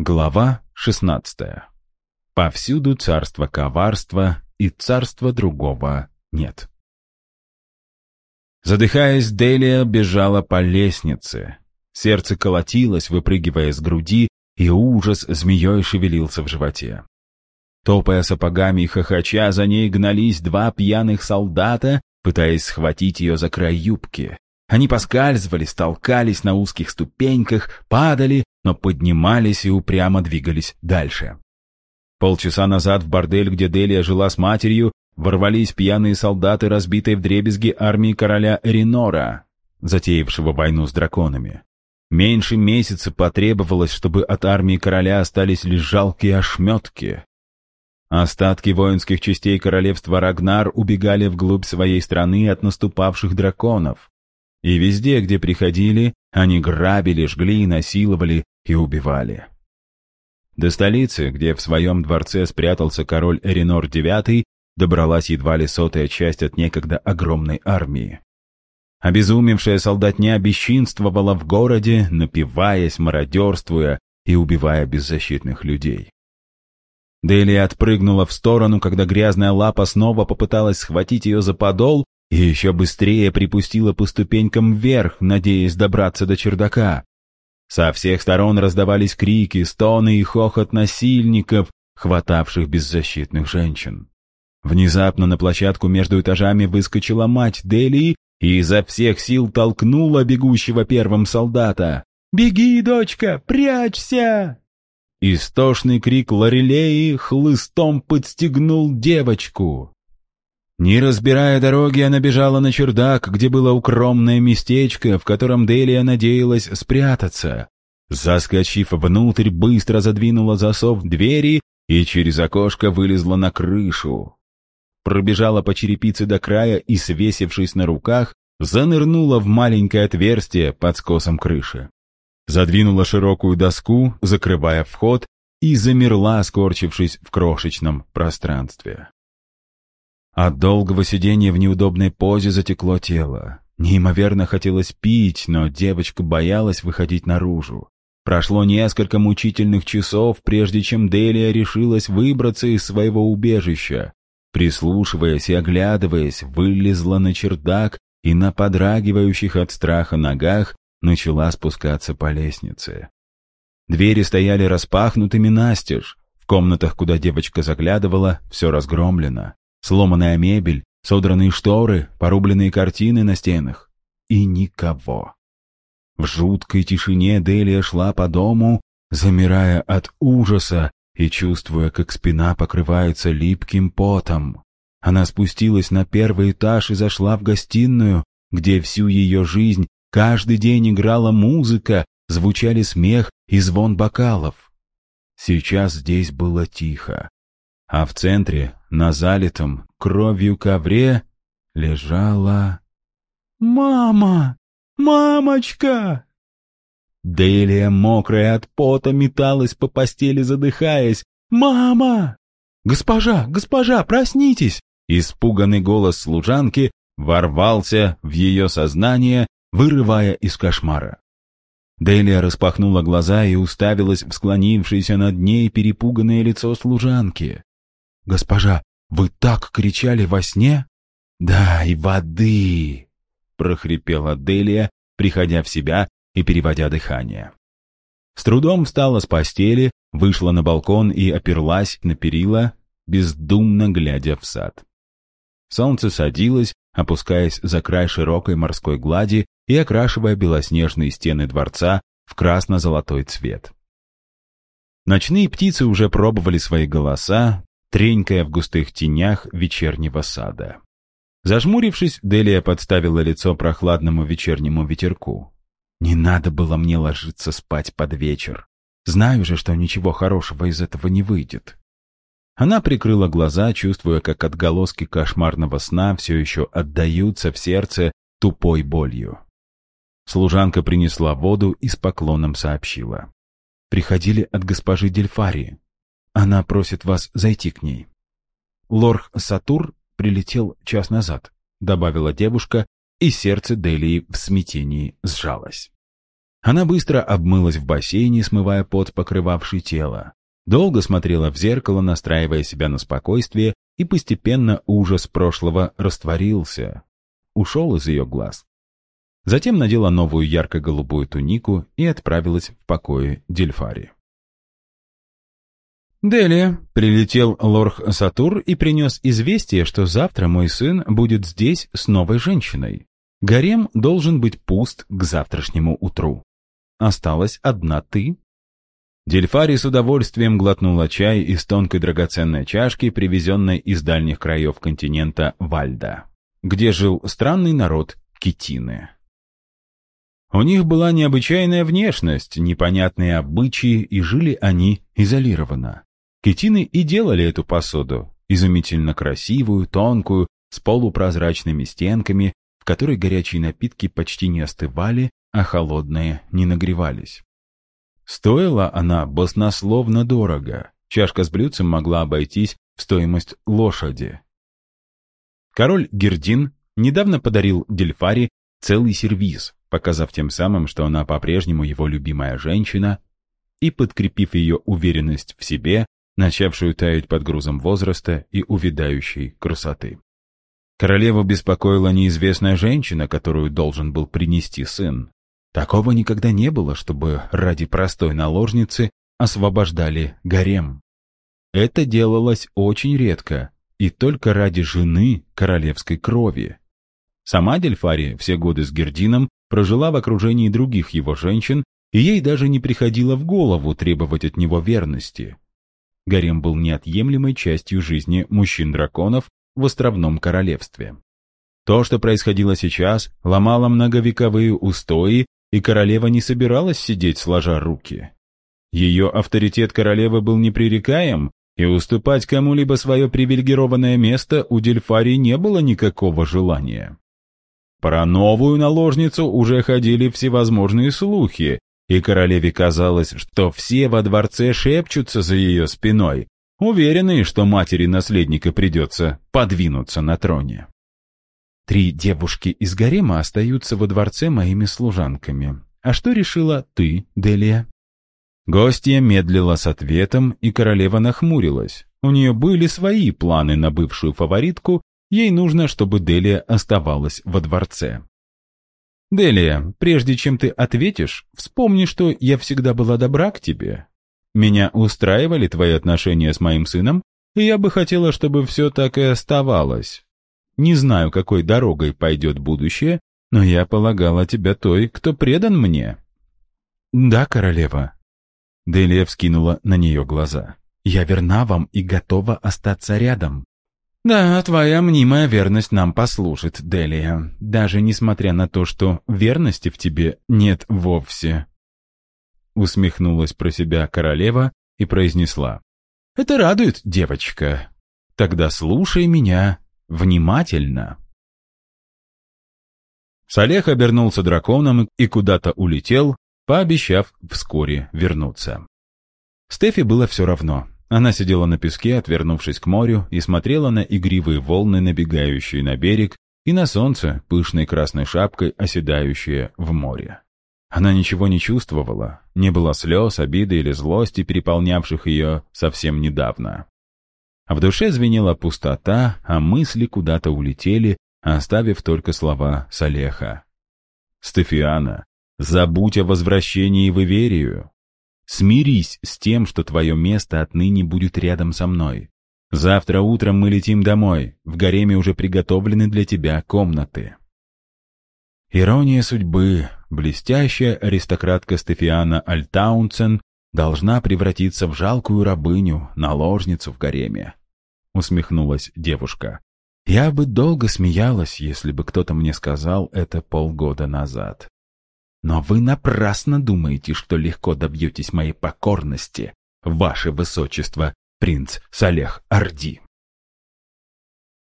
Глава 16. Повсюду царство коварства, и царства другого нет. Задыхаясь, Делия бежала по лестнице. Сердце колотилось, выпрыгивая с груди, и ужас змеей шевелился в животе. Топая сапогами и хохоча, за ней гнались два пьяных солдата, пытаясь схватить ее за край юбки. Они поскальзывались, толкались на узких ступеньках, падали, но поднимались и упрямо двигались дальше. Полчаса назад в бордель, где Делия жила с матерью, ворвались пьяные солдаты, разбитой вдребезги армии короля Эринора, затеявшего войну с драконами. Меньше месяца потребовалось, чтобы от армии короля остались лишь жалкие ошметки. Остатки воинских частей королевства Рагнар убегали вглубь своей страны от наступавших драконов. И везде, где приходили, они грабили, жгли, насиловали и убивали. До столицы, где в своем дворце спрятался король Эринор IX, добралась едва ли сотая часть от некогда огромной армии. Обезумевшая солдатня бесчинствовала в городе, напиваясь, мародерствуя и убивая беззащитных людей. Дели отпрыгнула в сторону, когда грязная лапа снова попыталась схватить ее за подол, и еще быстрее припустила по ступенькам вверх, надеясь добраться до чердака. Со всех сторон раздавались крики, стоны и хохот насильников, хватавших беззащитных женщин. Внезапно на площадку между этажами выскочила мать Делии и изо всех сил толкнула бегущего первым солдата. «Беги, дочка, прячься!» Истошный крик Лорелеи хлыстом подстегнул девочку. Не разбирая дороги, она бежала на чердак, где было укромное местечко, в котором Делия надеялась спрятаться. Заскочив внутрь, быстро задвинула засов двери и через окошко вылезла на крышу. Пробежала по черепице до края и, свесившись на руках, занырнула в маленькое отверстие под скосом крыши. Задвинула широкую доску, закрывая вход, и замерла, скорчившись в крошечном пространстве. От долгого сидения в неудобной позе затекло тело. Неимоверно хотелось пить, но девочка боялась выходить наружу. Прошло несколько мучительных часов, прежде чем Делия решилась выбраться из своего убежища. Прислушиваясь и оглядываясь, вылезла на чердак и на подрагивающих от страха ногах начала спускаться по лестнице. Двери стояли распахнутыми настежь. В комнатах, куда девочка заглядывала, все разгромлено. Сломанная мебель, содранные шторы, порубленные картины на стенах. И никого. В жуткой тишине Делия шла по дому, замирая от ужаса и чувствуя, как спина покрывается липким потом. Она спустилась на первый этаж и зашла в гостиную, где всю ее жизнь каждый день играла музыка, звучали смех и звон бокалов. Сейчас здесь было тихо а в центре, на залитом кровью ковре, лежала... «Мама! Мамочка!» Делия, мокрая от пота, металась по постели, задыхаясь. «Мама! Госпожа, госпожа, проснитесь!» Испуганный голос служанки ворвался в ее сознание, вырывая из кошмара. Делия распахнула глаза и уставилась в склонившееся над ней перепуганное лицо служанки. «Госпожа, вы так кричали во сне?» «Дай воды!» — прохрипела Делия, приходя в себя и переводя дыхание. С трудом встала с постели, вышла на балкон и оперлась на перила, бездумно глядя в сад. Солнце садилось, опускаясь за край широкой морской глади и окрашивая белоснежные стены дворца в красно-золотой цвет. Ночные птицы уже пробовали свои голоса, тренькая в густых тенях вечернего сада. Зажмурившись, Делия подставила лицо прохладному вечернему ветерку. «Не надо было мне ложиться спать под вечер. Знаю же, что ничего хорошего из этого не выйдет». Она прикрыла глаза, чувствуя, как отголоски кошмарного сна все еще отдаются в сердце тупой болью. Служанка принесла воду и с поклоном сообщила. «Приходили от госпожи Дельфарии. Она просит вас зайти к ней. Лорх Сатур прилетел час назад, добавила девушка, и сердце Делии в смятении сжалось. Она быстро обмылась в бассейне, смывая пот, покрывавший тело. Долго смотрела в зеркало, настраивая себя на спокойствие, и постепенно ужас прошлого растворился. Ушел из ее глаз. Затем надела новую ярко-голубую тунику и отправилась в покое Дельфари. «Делия», — прилетел Лорх Сатур и принес известие, что завтра мой сын будет здесь с новой женщиной. Гарем должен быть пуст к завтрашнему утру. Осталась одна ты. Дельфари с удовольствием глотнула чай из тонкой драгоценной чашки, привезенной из дальних краев континента Вальда, где жил странный народ Китины. У них была необычайная внешность, непонятные обычаи, и жили они изолированно. Китины и делали эту посуду, изумительно красивую, тонкую, с полупрозрачными стенками, в которой горячие напитки почти не остывали, а холодные не нагревались. Стоила она баснословно дорого. Чашка с блюдцем могла обойтись в стоимость лошади. Король Гердин недавно подарил Дельфари целый сервиз, показав тем самым, что она по-прежнему его любимая женщина, и подкрепив ее уверенность в себе, начавшую таять под грузом возраста и увядающей красоты. Королеву беспокоила неизвестная женщина, которую должен был принести сын. Такого никогда не было, чтобы ради простой наложницы освобождали гарем. Это делалось очень редко и только ради жены королевской крови. Сама Дельфари все годы с Гердином прожила в окружении других его женщин, и ей даже не приходило в голову требовать от него верности. Гарем был неотъемлемой частью жизни мужчин-драконов в островном королевстве. То, что происходило сейчас, ломало многовековые устои, и королева не собиралась сидеть сложа руки. Ее авторитет королевы был непререкаем, и уступать кому-либо свое привилегированное место у Дельфарии не было никакого желания. Про новую наложницу уже ходили всевозможные слухи, и королеве казалось, что все во дворце шепчутся за ее спиной, уверенные, что матери наследника придется подвинуться на троне. Три девушки из гарема остаются во дворце моими служанками. А что решила ты, Делия? Гостья медлила с ответом, и королева нахмурилась. У нее были свои планы на бывшую фаворитку, ей нужно, чтобы Делия оставалась во дворце. «Делия, прежде чем ты ответишь, вспомни, что я всегда была добра к тебе. Меня устраивали твои отношения с моим сыном, и я бы хотела, чтобы все так и оставалось. Не знаю, какой дорогой пойдет будущее, но я полагала тебя той, кто предан мне». «Да, королева». Делия вскинула на нее глаза. «Я верна вам и готова остаться рядом. «Да, твоя мнимая верность нам послужит, Делия, даже несмотря на то, что верности в тебе нет вовсе». Усмехнулась про себя королева и произнесла. «Это радует, девочка. Тогда слушай меня внимательно». Салех обернулся драконом и куда-то улетел, пообещав вскоре вернуться. Стефи было все равно. Она сидела на песке, отвернувшись к морю, и смотрела на игривые волны, набегающие на берег, и на солнце, пышной красной шапкой, оседающее в море. Она ничего не чувствовала, не было слез, обиды или злости, переполнявших ее совсем недавно. А в душе звенела пустота, а мысли куда-то улетели, оставив только слова Салеха. «Стефиана, забудь о возвращении в Иверию. Смирись с тем, что твое место отныне будет рядом со мной. Завтра утром мы летим домой, в гареме уже приготовлены для тебя комнаты. Ирония судьбы. Блестящая аристократка Стефиана Альтаунсен должна превратиться в жалкую рабыню, наложницу в гареме. Усмехнулась девушка. Я бы долго смеялась, если бы кто-то мне сказал это полгода назад. Но вы напрасно думаете, что легко добьетесь моей покорности, ваше высочество, принц Салех Орди.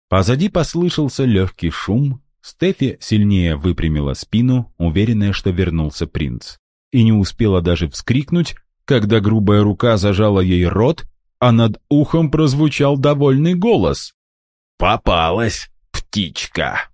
Позади послышался легкий шум, Стефи сильнее выпрямила спину, уверенная, что вернулся принц, и не успела даже вскрикнуть, когда грубая рука зажала ей рот, а над ухом прозвучал довольный голос. «Попалась, птичка!»